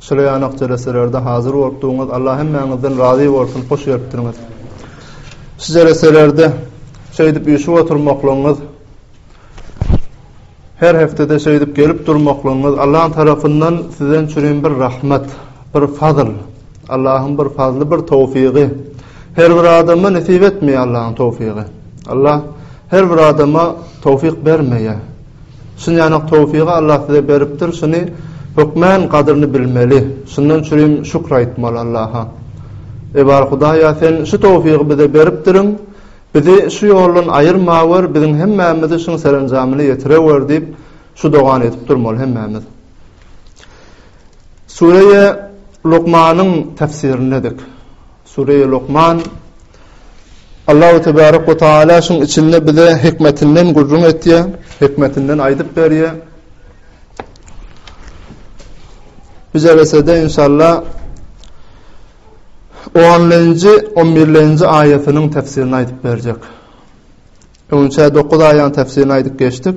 Şuly ýanak jeleselerde hazir bolup durňyz. Allah hemmäňizden razy bolsun, hoş gelipdiriňiz. Şu jeleselerde şeýdip üýşüp oturmaklygyňyz, her heftede şeýdip gelip durmaklygyňyz Allahyň tarapyndan sizden çürin bir rahmat, bir fazl. Allahyň bir fazly, bir towfygy. Her bir adama nesip etmeýär Allahyň towfygy. Allah her bir adama towfyk bermeýär. Synýanok towfigy Allah size beripdir şuny hökmän gadryny bilmeli şundan çürim şükür aýtmaly Allaha Eý bar Hudaý ýa sen şu towfigy bize beripdiriň bizi şu ýoldan aýyrmawer biziň hemmämizi şuň serenjamyna ýetirewer diýip şu dogany edip durmaly hemmämiz Sureýe Lukmanyň tefsirindedik. Sure-i Lukman Allahu tebarek ve taala şuň içinde bize hikmetinden gürrüň etýär, hikmetinden aýdyp berýär. Biz eresede inşallah 10-njy, 11-nji aýatynyň täfsirini aýdyp berjek. Öňçe 9 aýatyň täfsirini aýdyp geçdik.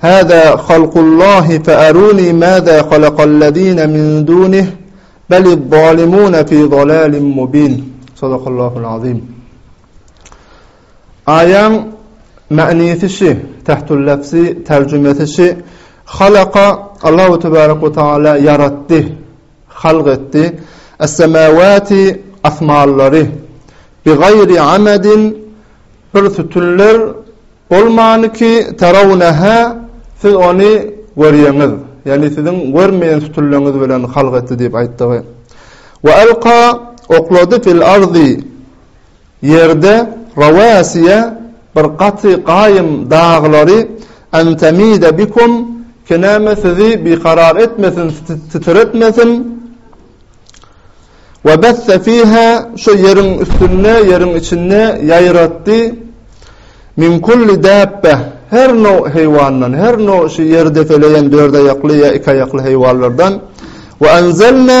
هذا خلق الله فأروني ماذا خلق الذين من دونه بل الظالمون في ضلال مبين صدق الله العظيم آيان معنيتشي تحت اللفظ ترجمتشي خلق الله تبارك وتعالى يرده Halk etdi. Es-semawati, asmanlary. Bigaýri amadin, bir sütünler bolmany ki, tarawnaha, siz ony görýäňiz. Ýagny siziň görmeýän sütünleriňiz bilen halk etdi diýip aýtdygy. Wa alqa, oklady fil ardi, Ýerde Rawasiýa bir gaty gaýym daglary Antamida bikum, Kenäme sizi bikarar etmesin, titretmesin, Wa bassa fiha, şu ýeriň üstünde, ýeriň içinde ýaýratdy, Min kulli dabba, her now heýwandan, her now şu ýeri depeleýän dört aýakly ýa iki aýakly heýwanlardan, Wa anzalna,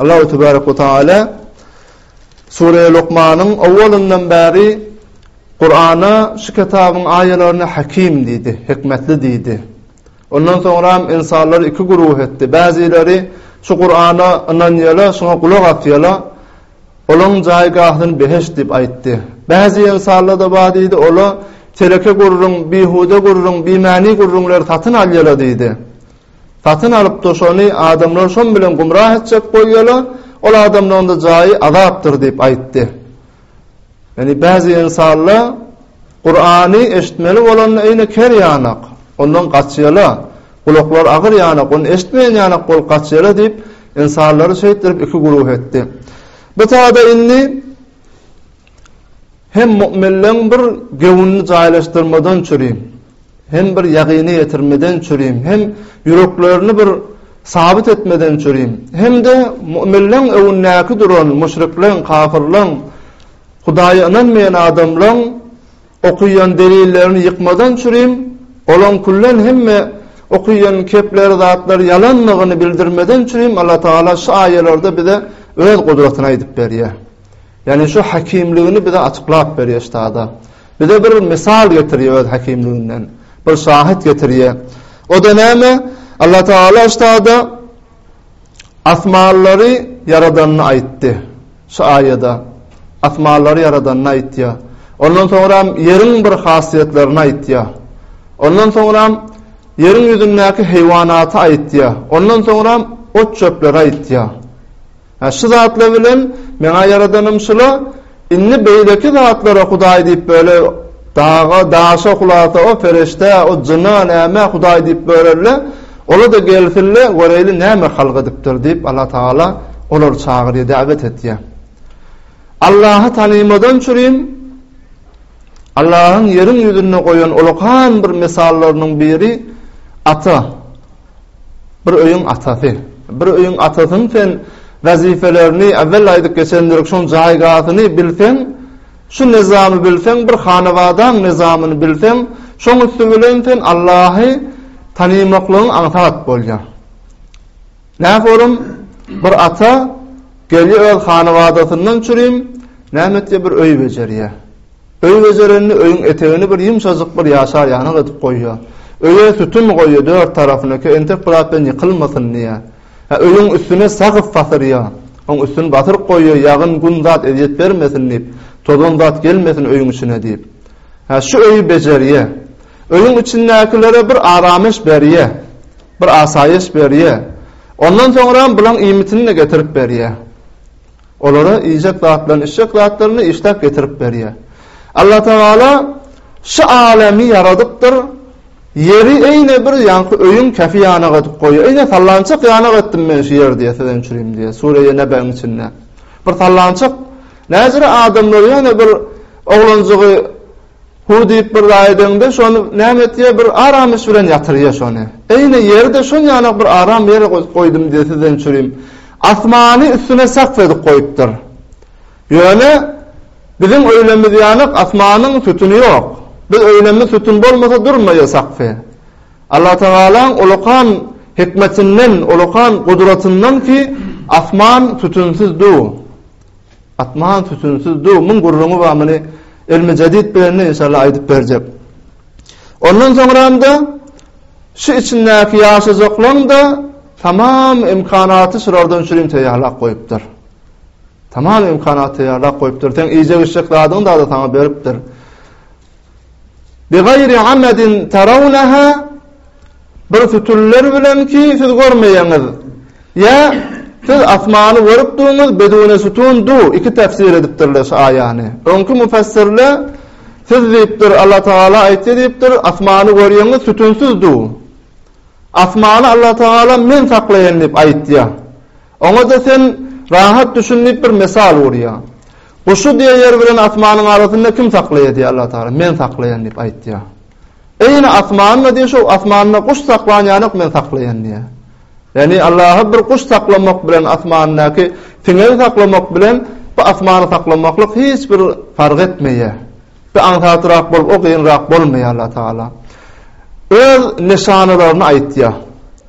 Allahu tebarek we taala Sure Lukmanyň owalyndan bäri Kur'ana şu kitabyň aýalaryna Hakim diýdi, hikmetli diýdi. Ondan soňram ynsanlary iki guruh etdi. Bäzileri şu Kur'ana ynanýala, şuňa gulak asýala, olaň jaýgahyny behişt diýip aýtdy. Bäzi ynsanlarda bar diýdi, ola teleke gürrüň, bihuda gürrüň, bimany gürrüňleri satyn alýala diýdi. Satyn alypdyr şony adamlar şon bilen gumrah etjek bolýala ol adamlaňda jaýy azapdyr diýip aýtdy. Ýani bäzi ynsanla Kurany eşitmeli bolanda ine ker ýanak ondan gaçýala gulaklar agyr ýanak ony eşitmeýän ýanak bolup gaçýala diýip ynsanlary şeýtdirip iki guruh etdi. Bu sada indi Hem mu'minleň bir göwnüni jaýlaşdyrmadan çüri, hem bir ýagyny ýetirmeden çüri, hem ýüreklerini bir sabyt etmeden çüri, hem-de mu'minleň öňündäki duran müşrikleň, kafyrlaň, Hudaýa ynanmaýan adamlaň okaýan delillerini ýykmadan çüri, olaň küllen hemme okaýan kepleri, zatlary ýalandygyny bildirmeden çüri Allatagala şu aýalarda bize Öz gudratyny aýdyp berýär. Ýagny şu häkimligini bize açyklap berýär ştada. Bize bir mysal getirýär öz häkimliginden. Bir şahyt getirýär. O-da näme? Allah Tagala ştada asmanlary ýaradanyny aýtdy. Şu aýada asmanlary ýaradanyny aýtýar. Ondan soňram ýeriň bir hasiýetlerini aýtýar. Ondan soňram ýeriň ýüzündäki heýwanaty aýtýar. Ondan soňram ot-çöpleri aýtýar. Hä, şu zatlar bilen Meňä Ýaradanam şula, indi beýleki zatlara Hudaý diýip böle, daga, daşa, hulasa, o perişdä, o jyna, nämä Hudaý diýip böleli, ola-da gelsin-le, göreýli näme halk edipdir diýip, Allatagala olary çagyrýar, däwet etýär. Allahy tanymadan çürin, Allahyň ýeriň ýüzünde goýan olakan bir mysallarynyň biri, ata. Bir öýüň atasy. Bir öýüň atasyny sen wezipelerini awwel aýdyp geçendirik şoň jaýgasyny bilseň şu nizamy bilseň bir hanabadaň nizamyny bilseň şoň üsti bilen sen Allahy tanymaklygyň aňsat bolýa. Nähili olam bir ata gelýä öz hanawadasyndan çürim näme etýä bir öý bejerýä. Öý bejerenini öýüň etegini bir ýumşajyk bir ýaşar ýanak edip goýýar. Öýe sütün goýýar dört tarapyna ki entek bir zat bilen ýykylmasyn diýýär. Hä öýüň üstüne sagyp basyrýar. Oň üstüni basyryp goýýar ýagyn gün zat ezýet bermesin diýip, tozan zat gelmesin öýüň içine diýip. Hä şu öýi bejerýär. Öýüň içindäkilere bir arameş berýär. Bir asaýyş berýär. Ondan soňram bulaň iýmitini-de getirip berýär. Olara iýjek zatlaryny, içjek zatlaryny işläp getirip berýär. Allatagala şu alemy ýaradypdyr, ýeri eýne bir ýaňky öýüň käfi ýanak edip goýýar. Eýne sallançak ýanak etdim men şu ýeri diýýär Sezen Çürim diýýär Sureýe Nebegiň içinde. Bir sallançak näzire adamlar ýöne bir oglanjygy Hu diýip bir zat edeňde, şony näme etýär, bir aramyş bilen ýatyrýar şony. Eýne ýeri-de şonýanok bir aram ýere goýdum diýdi sizden çürim. Asmany üstüne sakf edip goýupdyr. Ýöne biziň öýlemiz ýanok, asmanyň sütüni ýok. Biz öýlemiz sütün bolmasa durmaýar sakfy. Allatagalaň ulakan hikmetinden, ulakan gudratyndan ki, asman sütünsiz du. Atman sütünsiz du müň gürrüňi bar muny ilmi jadid bilen inşallah aýdyp berjek. Ondan soňramda şu içindäki ýaşajaklaň da tamam imkanaty şulardan şurin taýýarlap goýupdyr. Tamam imkanaty taýýarlap goýupdyr. Sen iýjek içjek zadyň da saňa beripdir. Bigaýri amadin tarawnaha, bir sütünler bilen ki siz görmeýäňiz, ýa siz asmany görüp duňuz bedune sütün du, iki tefsir edipdirler şu aýany. Öňki müfessirle siz diýipdir Allah tagala aýtdy diýipdir asmany görýäňiz sütünsiz du. Asmany Allah tagala men saklaýan diýip aýtýa. Oňa-da sen rahat düşün diýip bir mysal urýa. Guşy diýe ýer bilen asmanyň arasynda kim saklaýa diýe Allataala, men saklaýan diýip aýtýa. Eýne asmany-da diýe şo asmanda guş saklan ýalyk men saklaýan diýe. Ýagny Allaha bir guş saklamak bilen asmandaky siňegi saklamak bilen bu asmany saklamaklyk hiç bir fark etmeýä. Bu aňsatrak bolup o gynrak bolmaýa Allataala. Öz nyşanalaryny aýtýa.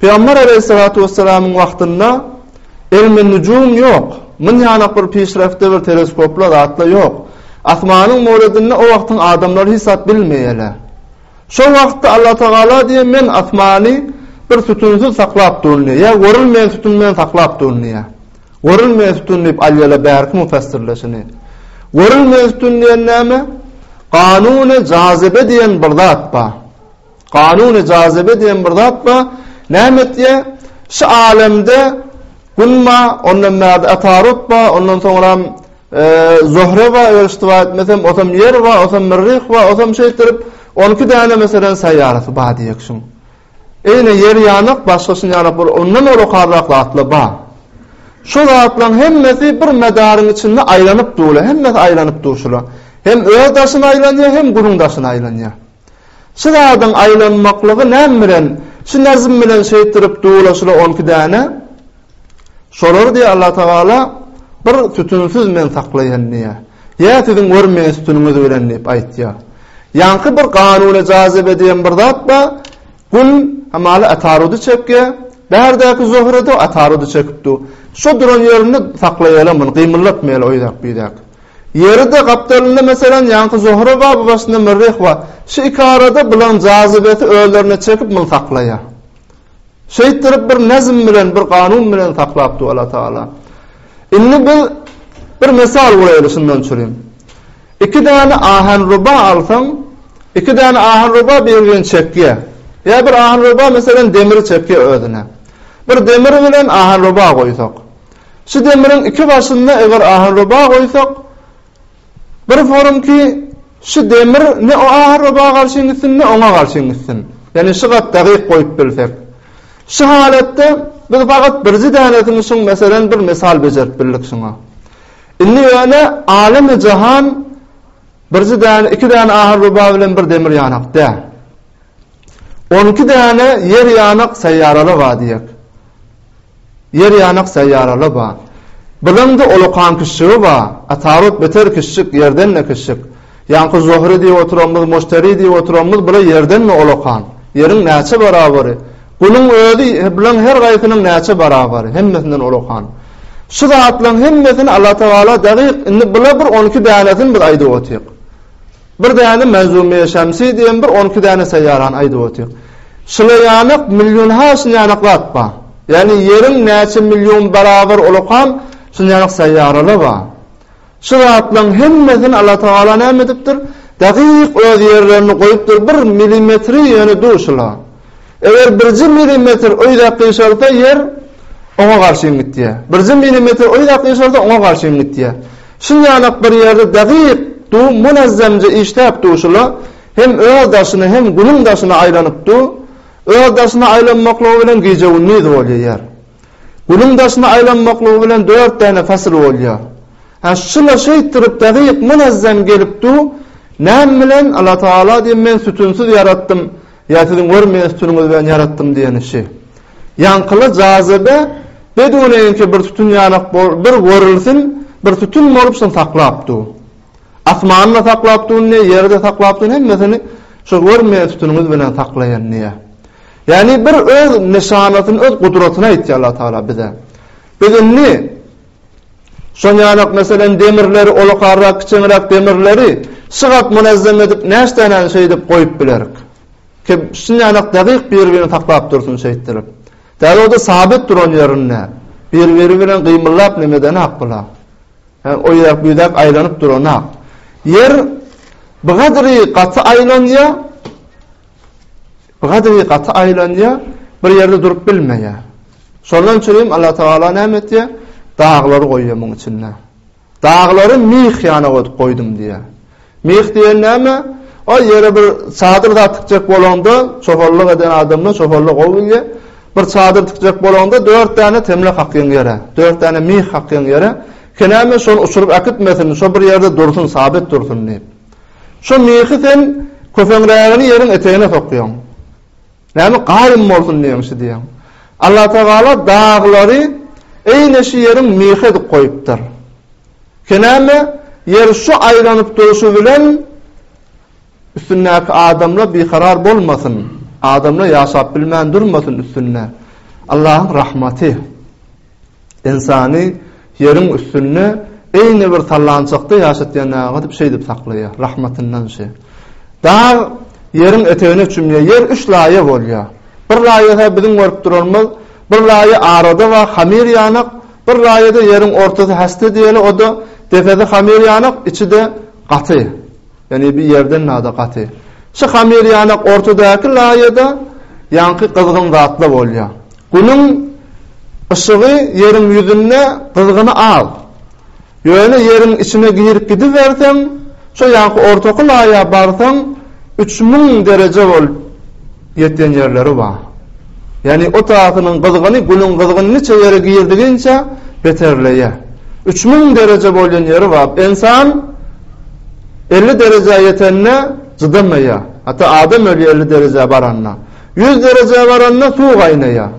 Pygamber aleýhissalatu wessalamyň wagtynda ilmi nujum ýok, myn ýanak bir pişrefte bir teleskopla zatla ýok. Asmanyň moledini o wagtyň adamlary hisap bilmeýele. Şo wagtda Allah Tagala diýe men asmany bir sütünsiz saklap duryn diýe, ýa görülmeýän sütün bilen saklap duryn diýe. Görülmeýän sütün diýip alýala bärki mufassirleşini. Görülmeýän sütün diýen näme? Ganuny jazibe diýen bir zat bar. Kanuny jazybe diýen bir zat bar. Näme etýä? Şu alemde Gün bar, ondan bärde Atarot bar, ondan soňram Zohre bar, eger iştiba etmesem, otam Ýer bar, otam Merrih bar, otam şeýtirip, on iki däne meselem saýýarasy bar diýjek şuň. Eýne Ýer ýanak, başga şun ýanak bir ondan ýokarrak zatlar bar. Şu zatlaryň hemmesi bir medaryň içinde aýlanyp durlar, hemmesi aýlanyp dur şular. Hem öz daşyna aýlanýar, hem Günüň daşyna aýlanýar. Şu zadyň aýlanmaklygy näm bilen? Şu näzm bilen şeýtdirip duwlaşyla on iki däne. Şolar diýýär Allah Tagala, bir sütünsiz men saklaýan diýýär. Ýa siziň görmeýän sütüniňiz bilen diýip aýtýar. Ýaňky bir ganuny jazybe diýen bir zat bar. Gün hamala atarudy çekýär. Bärdäki Zöhre-de atarudy çekipdi. Şo duran ýerinde saklaýaly muny, gymyldatmaýaly oýdäk-beýdäk. Ýeri-de gapdalynda, meselem, ýaňky Zohra baba başynda Myrryh bar. Şu iki arada bulaň jazybesi özlerine çekip muny saklaýar. Şeýtdirip bir nezm bilen, bir kanun bilen saklapdy Alla Tagala. Indi biz bir mysal goýaýly şundan çürin. Iki däne ahenruba alsaň, iki däne ahenruba bir-birini çekýär. Ýa bir ahenruba, meselem, demiri çekýär özüne. Bir demir bilen ahenruba goýsak. Şu demiriň iki başyna eger ahalroba goýsak, bir forum ki, şu demir ne o ahalroba garşy gitsin, ne oňa garşy gitsin. Ýagny şu gatda gyk goýup bilsek. Şu halatda biz fakat birji dänesini şuň meselen bir mysal bejerip bildik şuňa. Indi ýöne alemi jahan birji däne, iki däne ahalroba bilen bir demir ýanak däl. On iki däne ýer ýanak seýýaralar bar diýek. Ýerýanak seýýarala ba. Biziň-de olakan kişşigi ba. Atarot beter kişşik, ýerden-de kişşik. Ýaňky Zohri diýip oturanymyz, Moşteri diýip oturanymyz bile ýerden-de olakan. Ýeriň näçe barabary? Günüň özi bulaň her gaýsynyň näçe barabary? Hemmesinden olakan. Şu zatlaň hemmesini Allatagala dagyk indi bula bir on iki dänesini biz aýdyp otyk. Bir däne Manzume-i Şemsi diýen bir on iki däne seýýarany aýdyp otyr. Şulaýanak millionha şunýanak zat bar. Ýagny Ýeriň näçe million barabar ulukam şunýanak seýýaralar bar. Şu zatlaryň hemmesini Allatagala näme edipdir? Dakyk öz ýerlerini goýupdyr, bir milimetri ýöne dur şular. Eger birje milimetr öýdäp gyşarsa, ýer oňa garşy iňňitýär. Birje milimetr öýdäp gyşarsa, oňa garşy iňňitýär. Şinjanak bir ýerde dagyk du, munazzamja işläp du, şula hem öz daşyna, hem Günüň daşyna aýlanyp du. Öz daşyna aýlanmaklygy bilen gije-gündiz bolýar ýer. Günüň daşyna aýlanmaklygy bilen dört däne pasyl bolýar. Hä, şula şeýtdirip dagyk, munazzam gelip du. Näme bilen? Allatagala diýen men sütünsiz ýaratdym. Ýa siziň görüň meni sütüniňiz bilen ýaratdym diýeni şi. Ýaňkyly jazybe bedüwiniňki bir sütün ýalak bol bir görülsin bir sütün bolup şyny saklap dur. Asmany-da saklap duryn diýýär, ýeri-de saklap duryn hemmesini şo görüň meni sütüniňiz bilen saklaýyn diýýär. Ýagny bir öz nyşanasyny öz gudratyny aýtýar Allah Taala bize. Biz indi Şoň ýalak meselem demirleri olakarrak kiçeňräk demirleri şygap munezzem edip näşdänäni şeýdip goýup bilerik. Kep şun ýalak dagyk bir birini saklap dursun şeýtdirip. Däl o-da sabit duran ýerinde. Bir biri bilen gymyllap nemedenak bula. Ýa o ýerek bu ýerek aýlanyp duranak. Ýer bu gadyry gaty aýlanýa. Gadygy gaty aýlanýar, bir ýerde durup bilmeýär. Şondan üçin hem Allah Tagala näme etýär? Daglary goýýar muň içinde. Daglary mih ýana goýup goýdum diýýär. Mih diýen näme? O ýere bir çadyr zat tikjek bolanda, çopanlyk eden adamlar çopanlyk gowy bilýär. Bir çadyr tikjek bolanda dört däne temle kakýaň ýere, dört däne mih kakýaň ýere. Ki näme şony uçuryp äkitmesin, şo bir ýerde dursun, sabit dursun diýip. Şu mihi sen köpeňrägini ýeriň etegine sokýaň. Näme gaýym bolsun diýeň şu diýeň. Allatagala daglary eýne şu ýeriň mihi edip goýupdyr. Kenäme ýer şu aýlanyp durşy bilen üstündäki adamlar bikarar bolmasyn. Adamlar ýaşap bilmän durmasyn üstünde. Allahyň rahmaty. Ynsany ýeriň üstünde eýni bir sallançakda ýaşatýan nämedir şeýdip saklaýar, rahmatyndan şe. Dag ýeriň etegine çümýär, ýer üç laýa bolýar. Bir laýasy biziň görüp duranymyz, bir laýa arada bar, hamir ýanak, bir laýada ýeriň ortasy häsle diýeli, o-da depesi hamir ýanak, içi-de gaty. Ýöne bir ýerden nada gaty. Şu hamyr ýanak ortadaky laýada ýaňky gyzgyn zatla bolýa. Günüň yşygy ýeriň ýüzünde gyzgyny az. Ýöne ýeriň içine girip gidiberseň, şo ýaňky ortaky laýa barsaň, üç müň dereje bolup, Ýetýän ýerleri bar. Ýagny otasynyň gyzgyny günüň gyzgyny niçe ýere girdiginçe beterleýär. Üç müň dereje bolýan ýeri bar. Ensan elli derejä ýetende cydamaýar. Hatda adam ölýär elli derejä baranda. Ýüz derejä baranda suw gaýnaýar.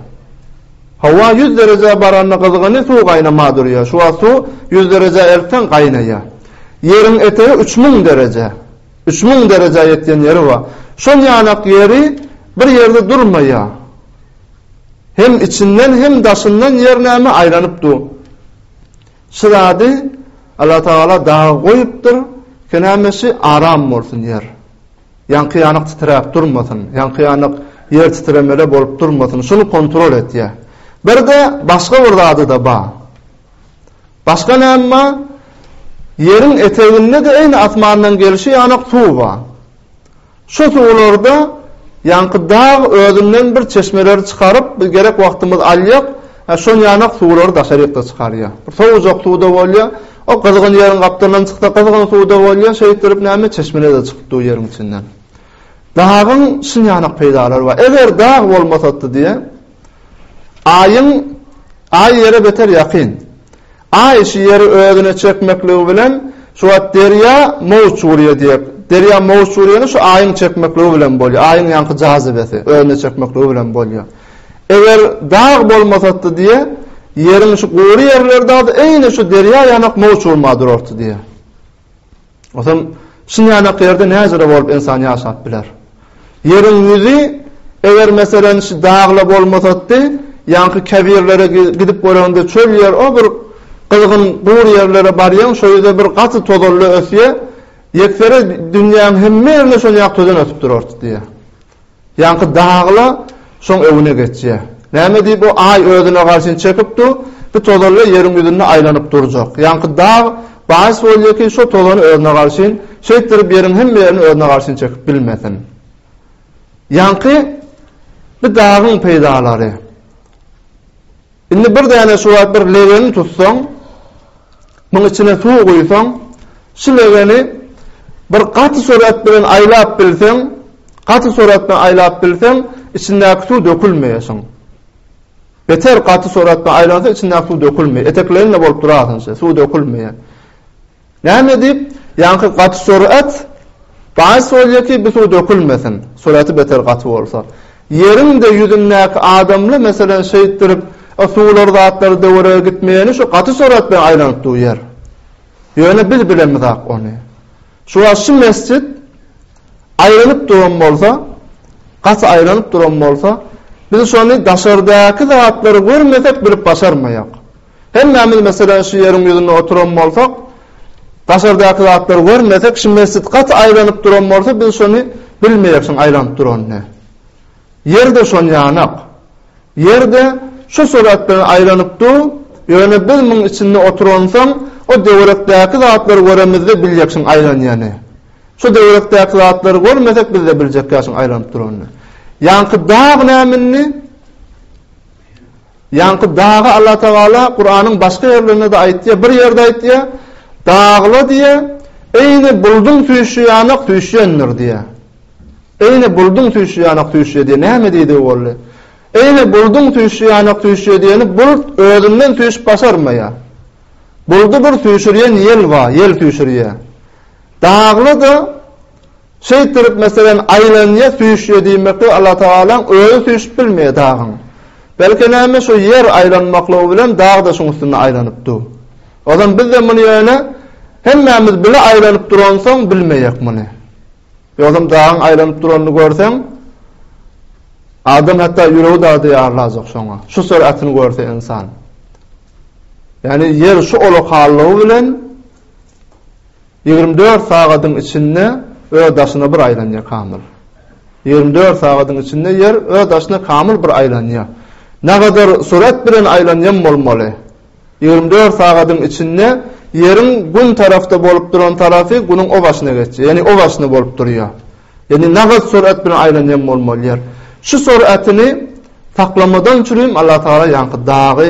Howa ýüz derejä baranda gyzgyny suw gaýnama durýar. Şu wagt suw ýüz derejä eltseň gaýnaýar. Ýeriň etegi üç müň dereje. Üç müň derejä ýetýän ýeri bar. Şol ýanak ýeri bir ýerde durmaýar. Hem içinden, hem daşyndan ýer näme aýlanyp dur. Şu zady Allatagala dagy goýupdyr, kenameşi aram bolsun ýer. Ýaňky ýanak titräp durmasyn, ýaňky ýanak ýer titremele bolup durmasyn, şuny kontrol etýär. Bir-de başga bir zady-da bar. Başga näme bar? Ýeriň eteginde-de eýni asmandan gelşi ýanak suw bar. Şu suwlarda ýaňky dag özünden bir çeşmeleri çykaryp, biz gerek wagtymyz alýak, hä şon ýanak suwlary daşaryk-da çykarýar. Bir sowujak suw-da bolýar. O gyzgyn ýeriň gapdalyndan çyksa gyzgyn suw-da bolýar, şeýtdirip näme çeşmene-de çykyp dur ýeriň içinden. Dagyň şun ýanak peýdalary bar. Eger dag bolmasatdy diýýär. Aýyň Aý ýere beter ýakyn. Aý şu ýeri özüne çekmekligi bilen şu wagt derýa mowç urýar diýek. Derýa mowç urýany şu Aýyň çekmekligi bilen bolýar. Aýyň ýaňky jazybesi özüne çekmekligi bilen bolýar. Eger dag bolmasatdy diýe, ýeriň şu gury ýerleri dagdy, eýni şu derýa ýanak mowç urma durardy diýe. Ozan şu ýanak ýerde näjüre bolup ynsan ýaşap biler? Ýeriň ýüzi eger meselem şu dagla bolmasatdy, ýaňky käbirlere gidip göreňde çöl ýer o bir gyzgyn gur ýerlere barýaň şo ýüze bir gaty tozanly ösýä, ýeksere dünýäň hemme ýerinde şonýak tozan ösüp durardy diýýä. Ýaňky dagyla şoň öňüne geçýär. Näme diýip o Aý özüne garşyny çekip dur, bu tozanlar ýeriň ýüzünde aýlanyp durjak. Ýaňky dag bahys bolýar ki, şo tozany özüne garşyn, şeýtdirip ýeriň hemme ýerini özüne garşyny çekip bilmesin. Ýaňky bu dagyň peýdalary. Indi bir däne şu wagt bir legeni tutsaň, muň içine suw guýsaň, şu legeni bir gaty surat bilen aýlap bilseň, gaty surat bilen aýlap bilseň, içindäki suw dökülmeýär şuň. Beter gaty surat bilen aýlansoň içindäki suw dökülmeýär. Etekleýin-le bolup durarsyň şeýle, suw dökülmeýär. Näme diýip, ýaňky gaty surat, bas bolýa ki bu suw dökülmesin, suraty beter gaty bolsa. Ýeriň-de ýüzündäki adamly meselem şeýtdirip o suwlar zatlary döwerege gitmeýäni şu gaty surat bilen aýlanyp dur ýer. Ýöne biz bilemizak ony. Şu wagt şu mesjit aýlanyp duran bolsa, gaty aýlanyp duran bolsa, biz şony daşardaky zatlary görmesek bilip başarmaýak. Hemmämiz meselem şu ýeriň ýüzünde oturan bolsak, daşardaky zatlary görmesek, şu mesjit gaty aýlanyp duran bolsa, biz şony bilmeýäris şuň aýlanyp duranyny. Ýer-de şonýanak. Ýer-de şu surat bilen aýlanyp dur, ýöne biz muň içinde oturansoň, o töwerekdäki zatlary göremizde biljek şuň aýlanýany. Şu töwerekdäki zatlary görmesek, biz-de biljek ýaly şuň aýlanyp duranyny. Ýaňky dag näme indi? Ýaňky daga Allatagala Kuranyň başga ýerlerinde-de aýtýar, bir ýerde aýtýar, Dagla diýýär, eýni bulduň süýşi ýanak süýşýändir diýýär. Eýni bulduň süýşi ýanak süýşýär diýýär. Näme diýdigi boldy? Eýni bulduň süýşi ýanak süýşýär diýeni bult özünden süýşüp başarmaýar. Buldy bir süýşürýän ýel bar, ýel süýşürýär. Dagla-da Şeýtdirip meselem aýlanýa süýşýä diýmeklik Allatagalaň özi süýşüp bilmeýä dagyň. Belki näme şu ýer aýlanmaklygy bilen dagda şuň üstünde aýlanyp dur. Ozan bizde muny ýöne hemmämiz bile aýlanyp duransoň bilmeýek muny. Ýogsam dagyň aýlanyp duranyny görseň adam hatda ýüregi dagdy ýarlajak şoňa. Şu süratyny görse insan. Ýani ýer şu ola hallygy bilen Ýigrimi dört sagadyň içinde öz daşyna bir aýlanýar kamyl. Ýigrimi dört sagadyň içinde Ýer öz daşyna kamyl bir aýlanýar. Nägadar sürat bilen aýlanýan bolmaly? Ýigrimi dört sagadyň içinde Ýeriň Gün tarapda bolup duran tarapy Günüň o başyna geçýär, ýagny o başyna bolup durýar. Ýagny nägat sürat bilen aýlanýan bolmaly Ýer? Şu süratyny saklamadan üçin hem Allatagala ýaňky dagy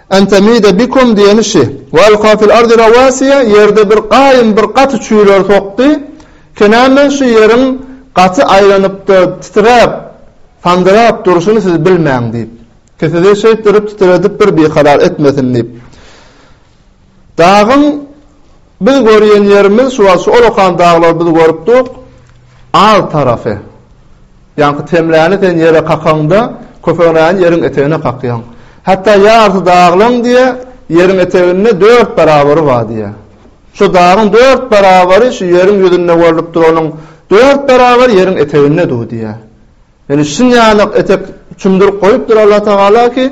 Entemide bikum diýeni şi. Ve alka fil ardi rawasiye, ýerde bir gaýym bir gaty çüýler sokdy. Kenänden şu ýeriň gaty aýlanypda titräp, sandyrap durşuny siz bilmäň diýip. Ki sizi şeýtdirip titredip bir bikarar etmesin diýip. Dagyň biz görýen ýerimiz şu wagt şu olakan daglar biz görüpduk, al tarapy. Ýaňky temräni sen ýere kakaňda, köpegnäni ýeriň etegine kakýaň. Hatda ýarysy daglaň diýýä, ýeriň eteginde dört barabary bar diýýä. Şu dagyň dört barabary şu ýeriň ýüzünde görlüp duranyň dört barabary ýeriň eteginde dur diýýä. Ýöne şinýanak etek çümdürip goýupdyr Allah Tagala ki,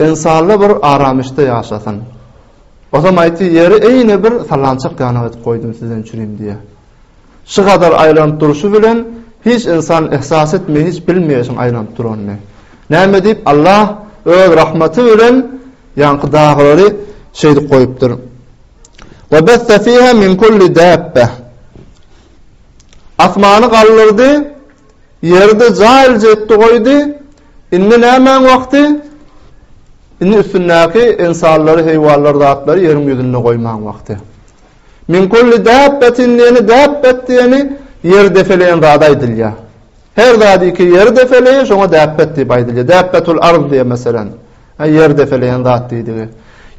ynsanlar bir aramyşda ýaşasyn. Osam aýtdy, ýeri eýne bir sallançak ýanak edip goýdum siz ençürim diýýä. Şu gadar aýlanyp durşy bilen, hiç ynsan yhsas etmeýär, hiç bilmeýär şuň aýlanyp duranyny. Näme diýip, Allah Öz rahmaty bilen ýaňky daglary şeýdip goýupdyr. Ve besse fiha min kulli dabbe. Asmany galdyrdy, ýerde jaýylja etdi goýdy. Indi nämäň wagty? Indi üstündäki ynsanlary, heýwanlary, zatlary ýeriň ýüzünde goýmaň wagty. Min kulli däbbetin diýeni däbbet diýeni ýeri depeleýän zada aýdylýar. Her zady ki ýeri depeleýär şoňa däbbet diýip aýdylýar. Däbbetul arz diýen meselem ýeri depeleýän zat diýdigi.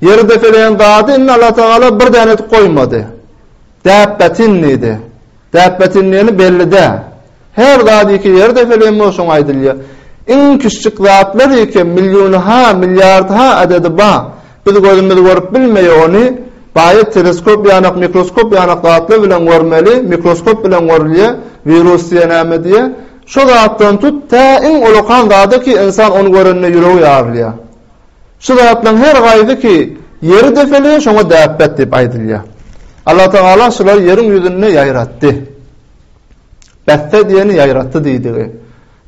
Ýeri depeleýän zady indi Allah Tagala bir däne edip goýmady. Däbbetin diýdi. Däbbetin diýeni belli däl. Her zat iki ýerde helemmo şoň aýdylýa. Iň kiçjik zatlar ikem milliony-ha, milliardy-ha adady ba. Biz gözümiz görüp bilmeýä ony, baýat teleskop ýanak, mikroskop ýanak zatlar bilen görmeli, mikroskop bilen görülýä, wirus diýä näme diýä. Şo zatdan tut tä iň olakan zada ki ynsan ony görende ýüregi ýarylýa. Şu zatlaň her gaýsy ki ýeri depelýä şoňa däpbet diýip aýdylýa. Allatagala şulary ýeriň ýüzünde ýaýratdy. Bäsde diýeni ýaýratdy diýdigi.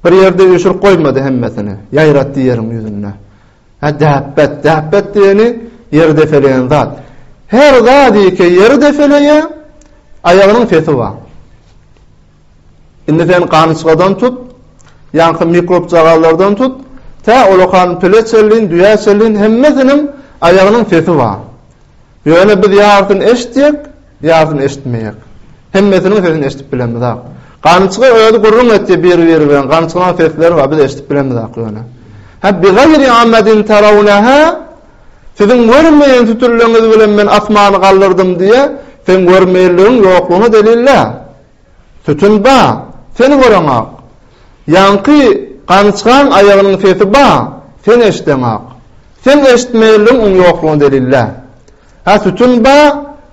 Bir ýerde öçürip goýmady hemmesini. Ýaýratdy ýeriň ýüzünde. Hä däpbet, däpbet diýeni ýeri depeleýän zat. Her zadyky ýeri depeleýär, aýagynyň sesi bar. Indi sen ganyçgadan tut, ýaňky mikrobjagazlardan tut, tä olakan pile çellin, düýä çellin hemmesiniň aýagynyň sesi bar. Ýöne biz ýarysyny eşitjek, ýarysyny eşitmeýek. Hemmesiniň sesini eşidip bilemizak. Gançga özi gürrüň etdi bir-biri bilen, gançgalaň sesleri bar, biz eşidip bilemizak ýöne. Hä, bigaýri amadin tarawnaha, siziň görmeýän sütünleriňiz bilen men asmany galdyrdym diýýä, sen görmeýänligiň ýoklugyna delil dä. Sütün-ba, sen göreňak. Ýaňky ganyçgaň aýagynyň sesi-ba, sen eşdeňak. Seň eşitmeýänligiň oň ýoklugyny delillä. Hä, sütün-ba,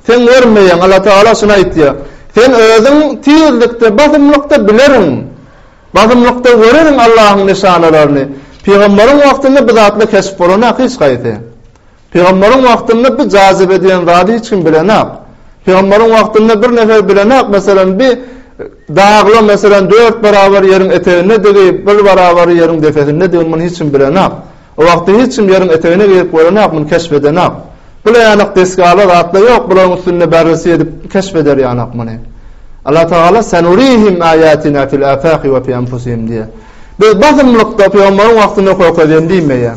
seň görmeýäň, Allatagala şuny aýtýa, Sen özüň tizlikde, basymlykda bilerin. Basymlykda görerin Allahyň nyşanalaryny. Pygamberiň wagtynda bu zatlar keşp bolana, hiç haýsy. Pygamberiň wagtynda bi jazybe diýen zady hiç kim bilenak. Pygamberiň wagtynda bir nefer bilenak meselem bi dagla meselem dört barabar ýeriň eteginedigi bir barabary ýeriň depesindedigi muny hiç kim bilenak. O wagtda hiç kim ýeriň etegine girip görenak muny keşp edenak. Bileýanak desgala zatla ýok bularyň üstünde berlisi edip keşp eder ýanak muny. Allah Taala senurihim ayatina fil afaqi we fi anfusihim diýýär. Biz basymlykda pygamberiň wagtynda kökezýän diýmeýär.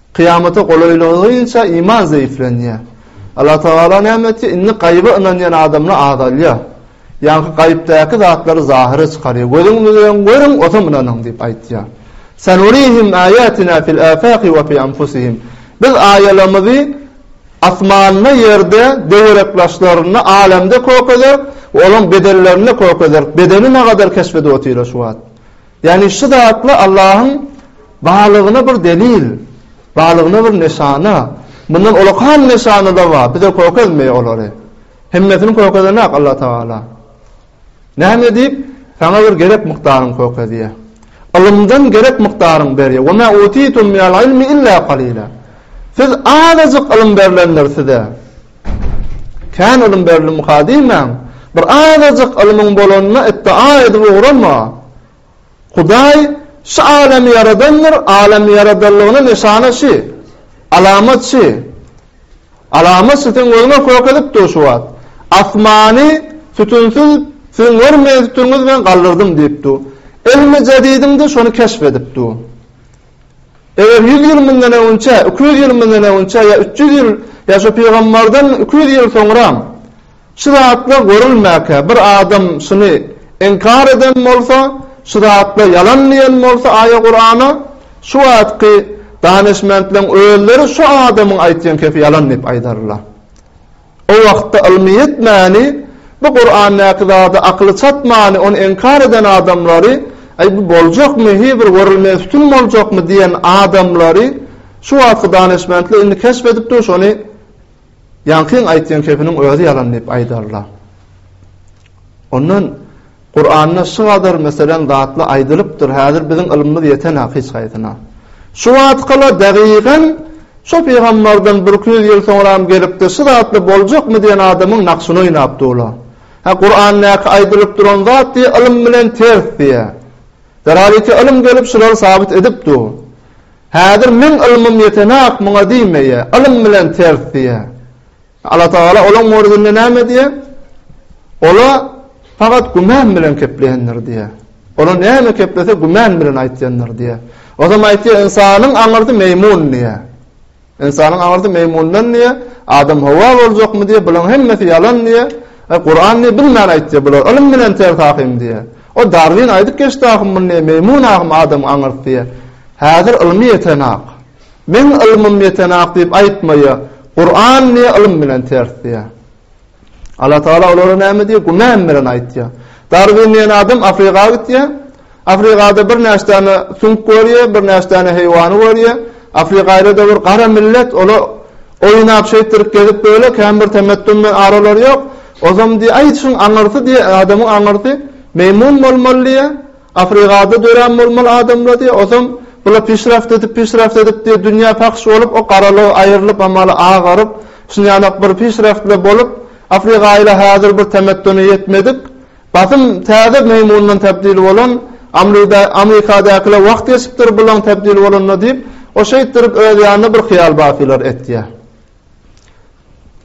Kyýamata golaýlaýynça iman zeýiflenýär. Allatagala näme etýär? Indi gaýyba ynanýan adamlar azalýar. Ýaňky gaýypdaky zatlary zahyra çykarýar. Gözüňiz bilen görüň, otam ynanyň diýip aýtýar. Sanurihim ayatina fil afaki we fi anfusihim. Biz aýalarymyzy asmanda, ýerde, döwerekdaşlarynda, alemde kök ederik we olaň bedenlerinde kök ederik. Bedeni nagadyr keşf edip otyra şu wagt. Ýagny şu zatlar Allahyň barlygyna bir delil, barlygyna bir nyşana. Mundan olakan nyşanalar bar, bize kökezmeýär olary. Hemmesini kökezenak Allah Tagala. Näme diýip, saňa bir gerek mukdaryň kökezýär. Ylymdan gerek mukdaryň berýär. Wa ma utitum minal ilmi illa qalila. Siz azajyk ylym berlendir size. Kän ylym berlimi ka diýmäň, bir azajyk ylmyň bolanyna iddia edip ugrama. Hudaý şu alamy ýaradandyr, alamy ýaradanlygyna nyşana şi, alamat şi. Alamat şi seň gözüňe kök edip dur şu wagt. Asmany sütünsiz siziň görmeýän sütüňiz bilen galdyrdym diýip dur. Ylmy jedidiň-de şony keşf edip dur. Eger ýüz ýyl mundan öňünçä, iki ýüz ýyl mundan öňünçä ýa üç ýüz ýyl ýa şo pygambardan iki ýüz ýyl soňram şu zatlar görülmäkä bir adam şuny inkar eden bolsa, şu zatlar ýalan diýen bolsa aýa-Kur'ana, şu wagtky danyşmentleň özleri şu adamyň aýtýan kepi ýalan diýip aýdarlar. O wagtda ylmy ýetmäni, bu Kurandäki zada akyly çatmany, ony inkar eden adamlary, Äý, bu boljakmy, heý, bir görülmeýän sütün boljakmy? diýen adamlary şu wagtky danyşmentler indi keşp edip dur, şony ýaňkyň aýtýan kepiniň özi ýalan diýip aýdarlar. Ondan Kur'anda şu gadar meselen datly aýdylypdyr, häzir biziň ylmymyz ýetenok hiç haýsyna. Şu wagtkala dagygam şo pygambardan bir iki ýüz ýyl soňram gelipdir, şu zatly boljakmy diýen adamyň nakşyny oýnap dular. Hä Kur'andaky aýdylyp duran zat diýe ylym bilen ters diýe. Zerariki ylym gelip şulary sabyt edip dur. Häzir meň ylmym ýetenok muňa diýmeýe, ylym bilen ters diýe. Allatagala olaň murdunda näme diýer? Ola fakat güman bilen kepleýändir diýer. Ola näme keplese güman bilen aýtýandyr diýer. Ozam aýtýar ynsanyň aňyrsy meýmun diýer. Ynsanyň aňyrsy meýmundan diýer. Adam howa boljakmy diýer. Bulaň hemmesi ýalan diýer. E, Kur'an ne bilmän aýtdy bular. Ilim bilen ters ahym diýe. O Darwin aýdyp geçdi ahym bunu meýmun ahym adam aňyrt diýe. Häzir ylmy ýetenak. Meň ylmym ýetenak diýip aýtmaýa, Kuran diýe ylym bilen ters diýe. Alla Taala olara näme diýe, güman bilen aýtýa. Darwin diýen adam Afriga gitýe. Afrigada bir näçdäne süňk görýe, bir näçdäne heýwany görýe. Afrigaýla da bir gara millet, ola oýnap şeýtdirip gezip böle, kän bir temetdun bilen aralar ýok. Ozam diýe, aýdyşyň aňyrsy diýe, adamyň aňyrsy meýmun bolmaly diýe. Afrigada dörän bolmaly adamlar diýýär, osam bular pişraft edip pişraft edip diýýär dünýä pahş bolup o garalygy aýrylyp amaly agaryp şunýanok bir pişraftly bolup afrigaýyla häzir bir tamadduna ýetmedik basym täze meýmundan tabdil bolan amrida amrikadäkile wagt geçipdir bulaň tabdil bolanyna diýip o şeýtdirip öz ýanyna bir hyýal basylar etýär.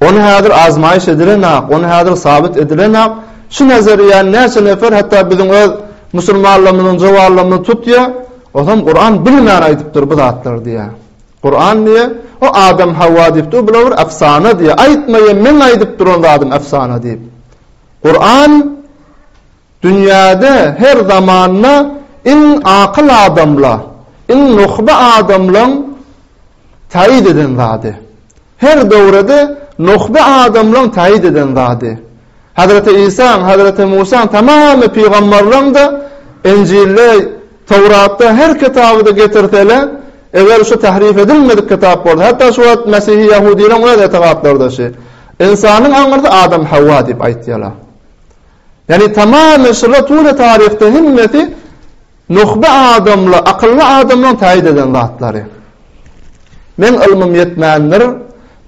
Ony häzir azmaýyş edilenak, ony häzir sabyt edilenak, şu nazeriýäni näçe nefer hatda biziň öz musulmanlarymyzyň jowarlarymyz tutýa, ozam Kuran bilmän aýdypdyr bu zatlary diýä. Kuran diýä, o Adam Hawa diýip dur, bular bir efsana diýä. Aýtmaýa meň aýdyp duran zadym efsana diýip. Kuran Dünýäde her zamanda iň akyl adamla, iň nohbe adamlaň täýit eden zady. Her döwrede nohbe adamlaň täýit eden zady. Hazreti Isaň, Hazreti Musaň tamamy pygambarlaňda Enjilde, Towratda her kitabyda getirsele, eger şu tahrif edilmedik kitap bolsa, hatda şu wagt Mesihi Ýahudileň öz etegaplardaşy, Insanyň aňyrsy Adam Hawa diýip aýtýala. Ýagny tamamen şyla tuly taryhda hemmesi nuhbe adamla akylly adamlaň taýýit eden zatlary. Meň ylmym ýetmändir,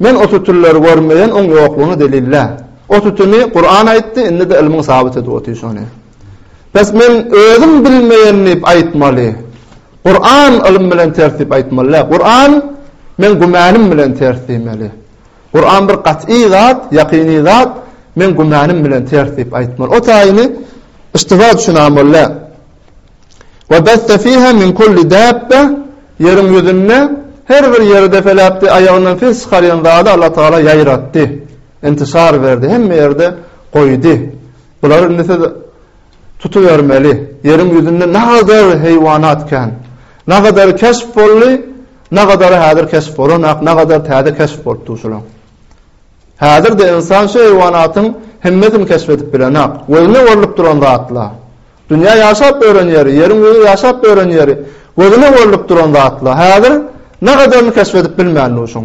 men o sütünleri görmeýän oň ýoklugyny delille. O sütüni Kuran aýtdy, indide ylmyň sabyt edip otyr şony. Bes men özüm bilmeýän diýip aýtmaly. Kuran ylym bilen ters diýip aýtmaly däl. Kuran meň gümänim bilen ters diýmeli. Kuran bir gat'y zat, ýakyny zat, men gümänim bilen ters diýip aýtmaly. O taýyny yştyba düşünä molla. Ve besse fiha min kulli dabbe ýeriň ýüzünde her bir ýeri depeläpdi, aýagyndan ses çykarýan zady Allah Taala ýaýratdy. Intişar berdi, hemme ýerde goýdy. Bulary indi siz tutubermeli. Ýeriň ýüzünde nagadar heýwanat kän. Nagadar keşp boldy. Nagadary häzir keşp bolan, ak nagadar täze keşp bolupdyr şolam. Häzirde ynsan şu heýwanatyň hemmesini keşp edip bilenok. Gözüne görlüp duran zatla. Dünýä ýaşap ören ýeri, ýeriň ýüzi ýaşap ören ýeri, gözüne görlüp duran zatla. Häzir nagadaryny keşp edip bilmän duşuň.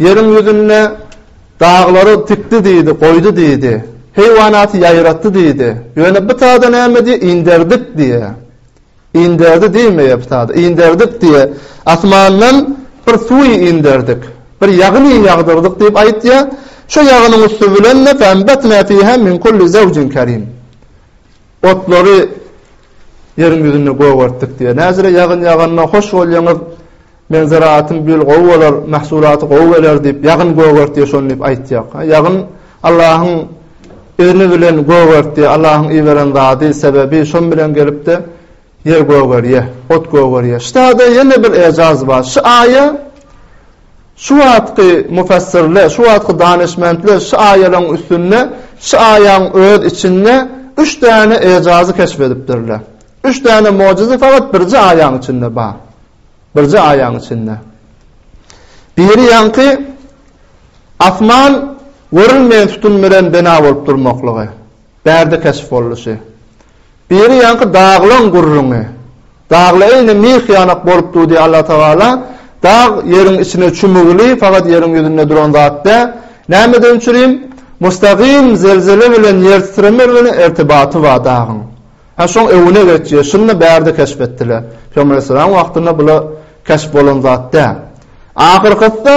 Ýeriň ýüzünde daglary tikdi diýdi, goýdy diýdi. Heýwanaty ýaýratdy diýdi. Ýöne bitada näme diýýär? Inderdik diýýär. Inderdi diýmeýär bitada. Inderdik diýýär. Asmandan bir suwy inderdik. Bir ýagyny ýagdyrdyk diýip aýtýar. Şo ýagynyň üsti bilen-de, Fembetna fiha min kulli zawjin karim. Otlary ýeriň ýüzünde goýbertdik diýýär. Näzire ýagyn ýaganda hoş bolýaňyz, men zyraatym bil gowy bolar, mahsulaty gowy geler diýip ýagyn goýbertýär şony diýip aýtýak. Ýagyn Allahyň izni bilen goýbertdi, Allahyň iberen zady, sebebi şon bilen gelipdi. Ýer gögerýä, ot gögerýä. Şu taýda ýene bir ejaz bar. Şu aýa şu wagtky müfessirler, şu wagtky danyşmentler şu aýalaryň üstünde, şu aýaň öz içinde üç däne ejazy keşp edipdirler. Üç däne möjüze fakat birje aýaň içinde bar. Birje aýaň içinde. Biri ýaňky asman görülmeýän sütün bilen bina bolup durmaklygy. Bärde keşp boldy şi. Biri ýaňky daglaň gürrüňi. Dagla eýne mih ýanak bolup dur diýýär Allatagala. Dag ýeriň içine çümügli, fakat ýeriň ýüzünde duran zat dä. Nämeden üçürim? Mustagym zelzele bilen ýer titremeler bilen ertibaty bar dagyň. Hä şoň öwüne geçýär. Şunda bärde keşp etdiler. Pygamber aleyhisselam wagtynda bula keşp bolan zat dä. Ahyrkysda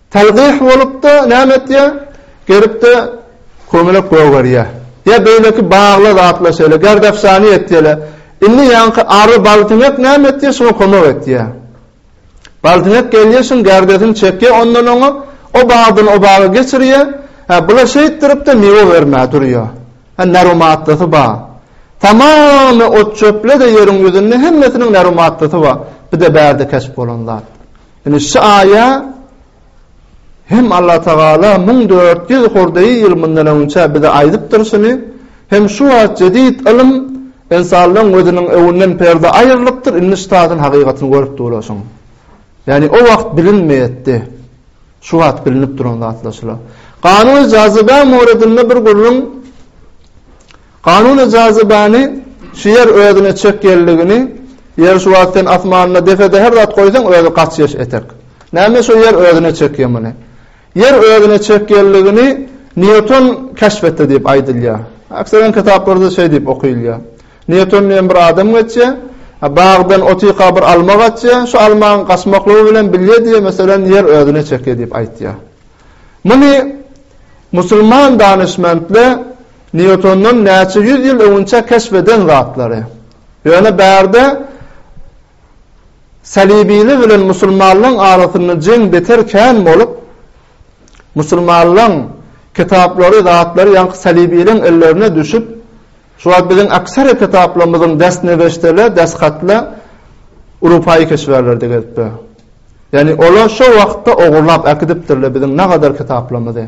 Talgyh bolupda näme etýä? Gelipde köňele gögerýä. Ýa beýleki bagla zatla şeýle gerdefsani etýäle. Indi ýaňky ary Baltyňak näme etýä? Şuňa kömek etýä. Baltyňak gelýä şuň gerdesini çekýä ondan oňa o bagdan o baga geçirýä. Hä bular şeýtdiripde miwe bermä durýa. Hä närumatlysy ba. Tamamy ot çöple de ýeriň ýüzünde hemmesiniň närumatlysy ba. Bide bärde keşp bolan zat. Indi şu aýa hem Allah Tagala müň dört ýüz hordeýi ýyl mundan öňçä bize aýdypdyr şuny, hem şu wagt jedid ylym ynsanlaryň gözüniň öwünden perde aýrylypdyr, indi şu zadyň hakykatyny görüp durlar şoň. Ýagny o wagt bilinmeýetdi. Şu wagt bilinip duran zatlar şular. Ganuny jazibä moredinde bir gürrüň Kanuny jazybany şu ýer özüne çekýänligini, ýeri şu wagt sen asmanyna depede her zat goýsaň özi gaç-geç eterk. Näme şu ýer özüne çekýär muny? Ýer özüne çekýänligini Nýuton keşp etdi diýip aýdylýar. Akseren kitaplarda şeý diýip okylýar. Nýuton diýen bir adam geçýär. Bagdan otyka bir alma gaçýar. Şu almaň gaçmaklygy bilen bilýär diýär, meselem, ýer özüne çekýär diýip aýtýar. Muny musulman danyşmentler Nýutondan näçe ýüz ýyl öňünçä keşp eden zatlary. Ýöne bärde Salibili bilen musulmanlaň arasynda jeň beter kän bolup, musulmanlaň kitaplary, zatlary ýaňky Salibiliň ellerine düşüp, şu wagt biziň aksary kitaplarymyzyň destnewişdele, deshatla Urupaýy keşbärlerde gelipdir. Ýagny olar şo wagtda ogurlap äkidipdirler biziň nagadar kitaplarymyzy.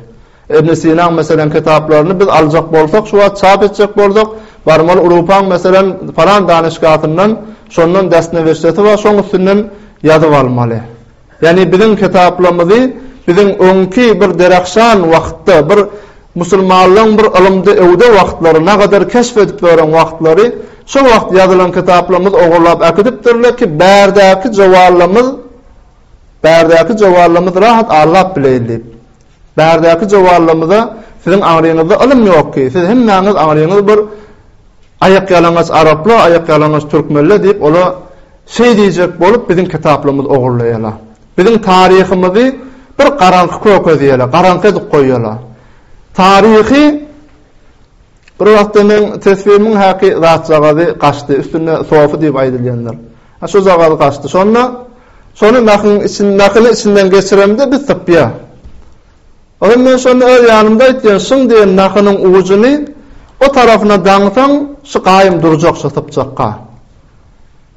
Ibn Sinaň, meselem, kitaplaryny biz aljak bolsak, şu wagt çap etjek bolsak, barmaly Urupaň, meselem, palan danyşgasyndan, şondan destneweşdesi bar, şoň üstünden ýazyp almaly. Ýagny biziň kitaplarymyzy biziň öňki bir derehşan wagtda, bir musulmanlaryň bir ylymda öwde wagtlary, nagadar keşp edip ýören wagtlary, şol wagt ýazylan kitaplarymyz ogurlap äkidipdirler ki, bärdäki jowallarymyz, bärdäki jowallarymyz rahat aglap bileýin diýip. Bärdäki jowallamyza siziň aňryňyzda ylym ýok ki, siz hemmäňiz aňryňyz bir aýakýalaňaç arapla, aýakýalaňaç türkmenle diýip ola şeý diýjek bolup biziň kitaplamyzy ogurlaýala. Biziň taryhymyzy bir garaňky kökezýala, garaňky edip goýýala. Taryhy. Bir wagtda meň tesbihimiň häki zatjagazy gaçdy, üstünde Sofi diýip aýdylýandyr. Hä, şojagaz gaçdy. Şonda şony nahyň için, nahyny içinden geçiremde bir sypýar. Onam men şonda öz ýanymda aýtýan, şyň diýen nahynyň ujyny o tarapyna daňsaň, şu gaýym durjak şu sypjakka.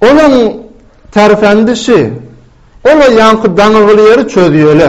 Onuň terfendişi, ol-a ýaňky daňygly ýeri çözýele.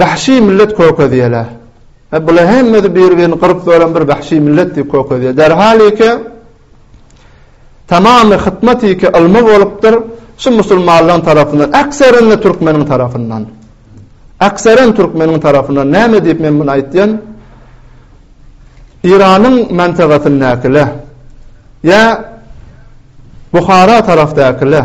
Wahşy millet kökezýele. He bula hemmesi biri birini gyryp bölen bir wahşy millet diýip kökezýe. Derhal eke tamamy hytmat eke ylma bolupdyr. Şu musulmanlaň tarapyndan aksarynda türkmeniň tarapyndan. Aksaran türkmeniň tarapyndan näme diýip men bunu aýtýan? Iranyň mantagatyndakile ýa Buhara tarafdakile.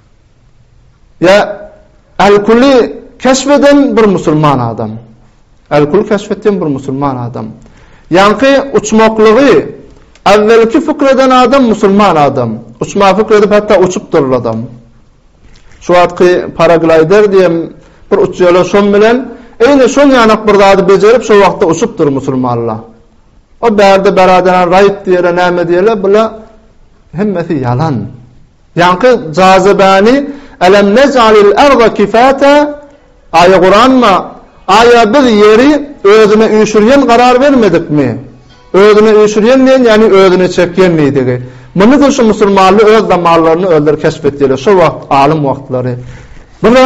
Ýa Al-Kuly keşp eden bir musulman adam. Al-Kuly keşp etýän bir musulman adam. Ýaňky uçmaklygy awwelki pikir eden adam musulman adam. Uçmagy pikir edip hatda uçupdyr adam. Şu wagtky paraglaider diýen bir uçýarlar şon bilen eýne şon ýanak bir zady bejerip şo wagtda uçupdyr musulmanlar. O bärde bäraderan raýt diýerler näme diýerler bula hemmesi ýalan. Ýaňky jazybäni Elem nej'alil arda kifata Aýa guranma, Aýa biz ýeri özüne üýşürýän garar bermedikmi? Özüne üýşürýän diýen ýagny özüne çekýän diýdigi. Muny da şu musulmanlar öz zamanlarynda özleri keşp etýärler. Şo wagt alym wagtlary. Bu da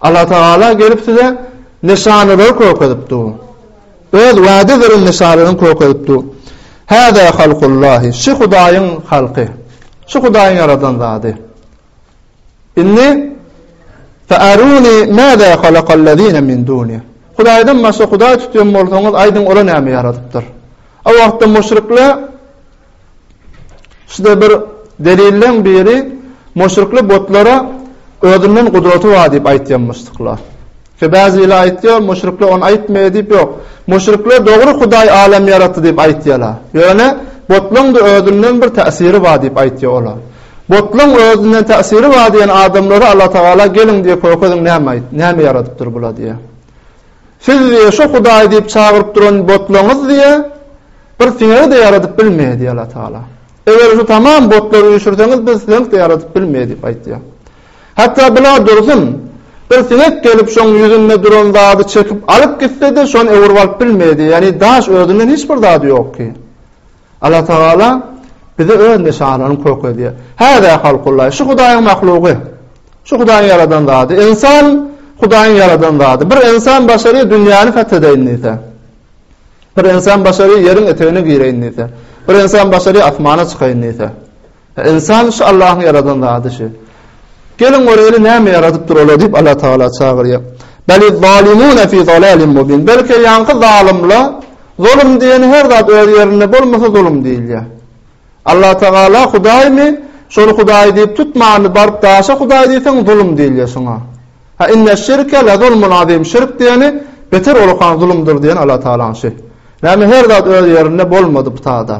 Allatagala gelip size nyşanalary körkezip dur. Öz wada beren nyşanalaryny körkezip dur. Hada halkullahi, şu Hudaýyň halky. Şu Hudaýyň ýaradan zady. Inni fa'aruni maza halaqallazina min duni. Hudaýdan başga Hudaý tutýan bolsaňyz, aýdyň olar näme ýaradypdyr. O wagtda müşrikler Şuda bir delilleň biri muşrikli butlara özünden gudraty bar diýip aýtýan muşrikler. Ki bäzi ile aýtýar muşrikler ony aýtmaýar diýip ýok. Muşrikler dogry Hudaý alem ýaratdy diýip aýtýarlar. Ýöne butlaňda özünden bir täsiri bar diýip aýtýar olar. Butlaň özünden täsiri bar diýen adamlara Alla Tagala geliň diýip höküziň näme aýt näme ýaradypdyr bula diýýär. Siz diýe şo Hudaý diýip çagyryp duran botlaňyz diýe bir siňegi-de ýaradyp bilmeýär diýe Allah Tagala. Eger şu tamam botlary üýşürseňiz biz siňek-de ýaradyp bilmeýär diýip aýtýar. Hatda bila dursun, bir siňek gelip şoň ýüzünde duran zady çekip alyp gitse-de şony öwrüp alyp bilmeýär diýe, ýagny daş özünden hiç bir zady ýok ki. Allatagala bizi öz nyşanlaryny körkezýär. Häzä halkullaý, şu Hudaýyň mahlugy, şu Hudaýyň ýaradan zady, ynsan Hudaýyň ýaradan zady. Bir ynsan başary dünýäni fethedeýin diýse, bir ynsan başary ýeriň etegine gireýin diýse, bir ynsan başary asmana çykaýyn diýse, Ynsan şu Allahyň ýaradan zady şu. Geliň göreýli näme ýaradyp dur ola diýip Allah Tagala çagyrýar. Beli zalimune fi zalalim mubin. Belki ýaňky zalymla zulum diýen her zat öz ýerinde bolmasa zulum diýilýär. Allah Tagala Hudaýmy? Şol Hudaý diýip tutmany baryp daşa Hudaý diýseň zulum diýilýär şuňa. Ha inne şirke la zulmun azim. Şirk diýeni beter olakan zulumdyr diýen Allah Tagalaň şi. Näme her zat öz ýerinde bolmady putada.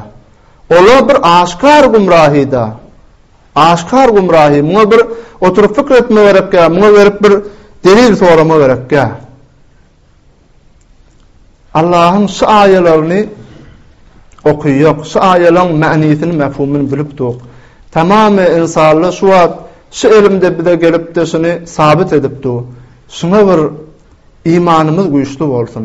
Ola bir aşkar gumrahyda. Aşkar gumrahy. Muňa bir oturyp pikir etme gerekkä, muňa berip bir delil sorama gerekkä. Allahyň şu aýalaryny okyýak, şu aýalaryň mänisini, mefhumyny bilip dur. Tamamy insalla şu wagt şu elimde bize gelipdi, şuny sabyt edip dur. Şuňa bir imanymyz güýçli bolsun.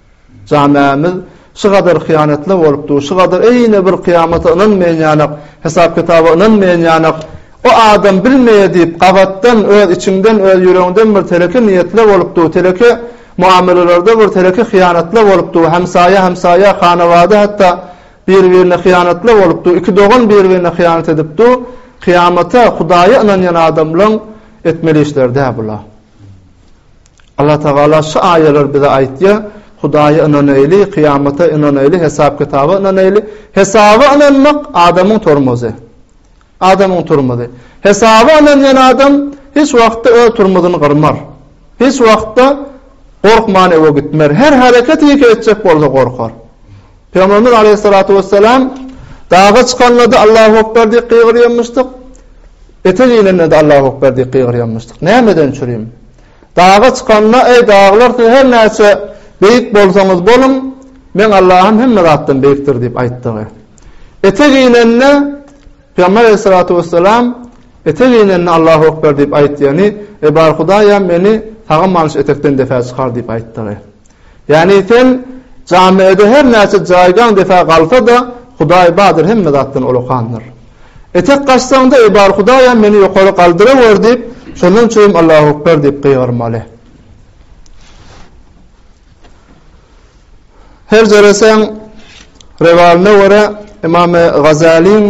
Jamämiz şu gadar hyýanatly bolup dur, şu gadar eýne bir kyýamata ynanmaýanýanak, hesap-kitaba ynanmaýanýanak, o adam bilmeýär diýip, gabatdan, öz içiňden, öz ýüregiňden bir teleke niýetli bolup dur, teleke muamelalarda bir teleke hyýanatly bolup dur, hemsaýa hemsaýa, hanabada hatda bir-birine hyýanatly bolup dur, iki dogan bir-birine hyýanat edip dur, kyýamata, Hudaýa ynanýan adamlaň etmeli işleri dä bular. Allatagala şu aýalar bize aýtýar, Hudaýa ynanaýly, kyýamata ynanaýly, hesap-kitaba ynanaýly. Hesaba ynanmak adamyň tormozy. Adamyň tormozy. Hesaba ynanýan adam hiç wagtda öz tormozyny gyrmar. Hiç wagtda gorkman öe gitmer. Her hereketi ýeke etjek bolsa gorkar. Pygamberimiz aleýhissalatu wessalam daga çykanda-da Allahu akbar diýip gygyrýamyşdyk. Etek iýlende-de Allahu akbar diýip gygyrýamyşdyk. Nämeden çürim? Daga çykanda, Eý, daglar, siz her näçe beýik bolsaňyz boluň, Meň Allahym hemme zatdan beýikdir diýip aýtdygy. Etek inende, Pygamber aleýhissalatu wessalam, Etek inende Allahu ekber diýip aýt, ýagny, Eý, bar Hudaýam, meni sagyn-manyş etekden depä çykar diýip aýtdygy. Ýagny sen Jameede her näçe jaýgaň defa galsa-da, Hudaý bardyr, hemme zatdan ullakandyr. Etek gaçsaň-da, Eý, bar Hudaýam meni ýokary galdyrawer diýip, şondan çüým Allahüekber diýip gygyrmaly. Her jöreseň rewalyna görä, Ymamy Gazalyň,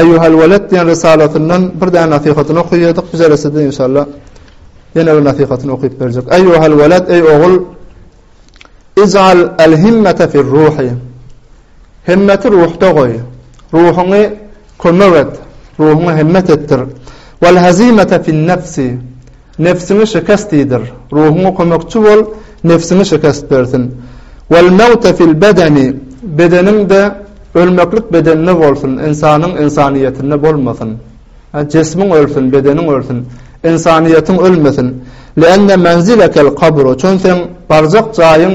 Eýýuhelwelet diýen risalasyndan bir däne nasihatyny okaýardyk, bu jelesede inşallah ýene bir nasihatyny okyp berjek. Eýýuhelwelet, eý ogul, ij'al el-himmete fir-ruhi. Himmeti ruhda goý. Ruhuňy kömek et, ruhuňy himmet etdir. Wal-hazimete fin-nefsi. Nebsiňi şekest diýdir. Ruhuňa kömekçi bol, nebsiňi şekest bersin. Wal mewte fil bedeni, bedeniňde, ölmeklik bedende bolsun, ynsanyň ynsanyýetinde bolmasyn. Ýa jesmiň ölsün, bedeniň ölsün, ynsanyýetiň ölmesin. Li enne menzilekel kabru, çün seň barjak jaýyň,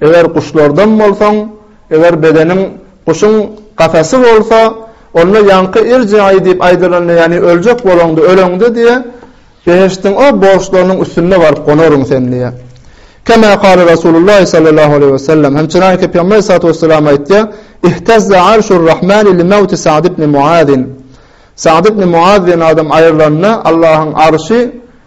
Eger guşlardan bolsaň, eger bedeniň guşuň kafesy bolsa, onda ýaňky irjiaý diýip aýdylanda, ýagny öljek bolaňda, öleňde diýe, behiştiň o borçlarynyň üstünde baryp gonaryň sen diýe. Kema kale Rasulullah sallallahu aleýhi we sellem, hem çynanki Pygamber salatu wesselam aýtýa, Ihtezza arşur rahmani li mawti Sa'd ibn Mu'azin. Sa'd ibn Mu'az diýen adam aýrylanda, Allahyň arşy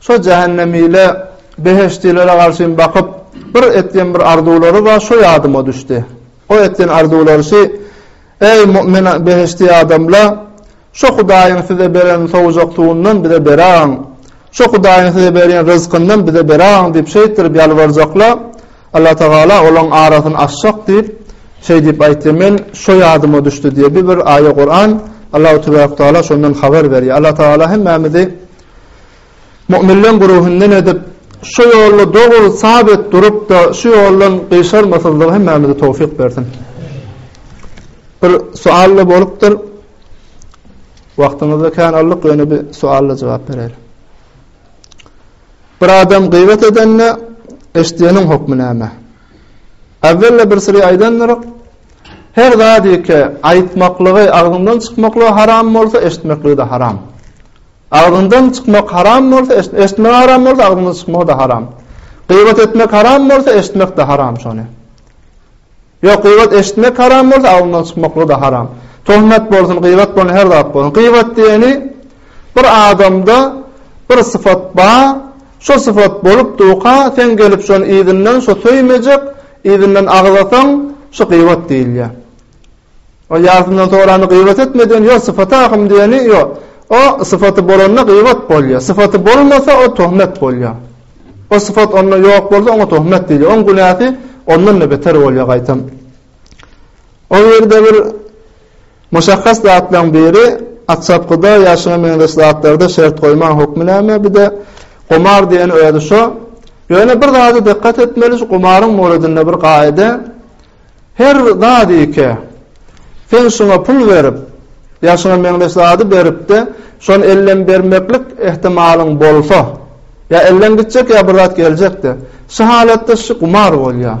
Şo jähennemile, behişdilere garşym bakyp, bir etýän bir arzuwlary bar, şo ýadyma düşdi. O etýän arzuwlary şi, Eý, mu'min behişdi adamla, şo Hudaýyň size beren sowjak suwundan bize beraň, şo Hudaýyň size berýän ryzkyndan bize beraň diýip şeýtdirip ýalbarjakla. Allatagala olaň arasyny açjak diýip, şeý diýip aýtdy, men şo ýadyma düşdi diýýär. Bu bir aýa Kuran, Allahu tebarak taala şondan habar berýär. Allatagala hemmämizi mu'minleň guruhyndan edip, şo ýolda dogry sabit durup-da, şo ýoldan gyşarmasyzlygy hemmämize towfik bersin. Bir sual-da bolupdyr. Wagtyňyzda kän aldyk, ýöne bir sual-da jogap beräýeli. Bir adam gybat edende, eşidýäniň hokmy näme? Äwwel-de bir syry aýdandyryk, Her zadyky aýtmaklygy, agzyňdan çykmaklygy haram bolsa, eşitmekligi-de haram. Agzyňdan çykmak haram bolsa, eşitmek haram bolsa, agzyňdan çykmagy-da haram. Gybat etmek haram bolsa, eşitmek-de haram şony. Ýok, gybat eşitmek haram bolsa, agzyňdan çykmaklygy-da haram. Töhmet bolsun, gybat bolsun, her zat bolsun. Gybat diýeni, bir adamda bir sypat bar, şo sypat bolup durka, sen gelip şony yzyndan, şo söýmejek, yzyndan agzasaň, şo gybat diýilýär. Ol ýarsyndan sorany gybat etme diýeni, ýok, sypaty ahym diýeni, ýok. O sypaty bolanda gybat bolýar. Sypaty bolmasa, o töhmet bolýar. O sypat onda ýok bolsa, oňa töhmet diýilýär. Oň günäsi ondan-da beter bolýar gaýtam. O ýerde bir muşahhas zatlaryň biri atçapgyda ýa şuňa meňzeş zatlarda şert goýmaň hökmi näme? Bir-de gumar diýen özi şo. Ýöne bir zada dykgat etmeli, şu gumaryň muradynda bir gaýda, Her zadyke, sen şuňa pul berip, ýa şuňa meňzeş zady berip-de, şony elden bermeklik ähtimalyň bolsa, ýa elden gitjek, ýa bir zat geljek-de, şu halatda şu gumar bolýar.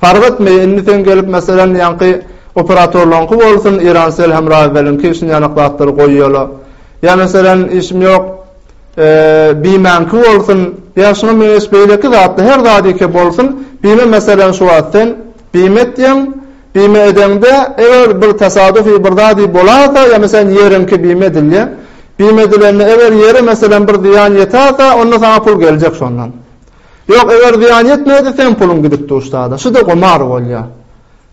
Fark etmeýär, indi sen gelip, meselem, ýaňky operatorlaryňky bolsun, Irancell hem Rawelinki şunýanak zatlary goýýarlar. Ýa meselem, işim ýok, Bimäňki bolsun, ýa şuňa meňzeş beýleki zatly her zadike bolsun, bime meselem şu wagt sen bime etýäň, bime edeňde eger bir tasadufi bir zady bolasa, ýa meselem ýeriňki bime edilýär, bime edilende eger ýere meselem bir zyýan ýetärse, onda saňa pul geljek şondan. Ýok, eger zyýan ýetmese seň puluň gidip duşdada. Şu-da gumar bolýar.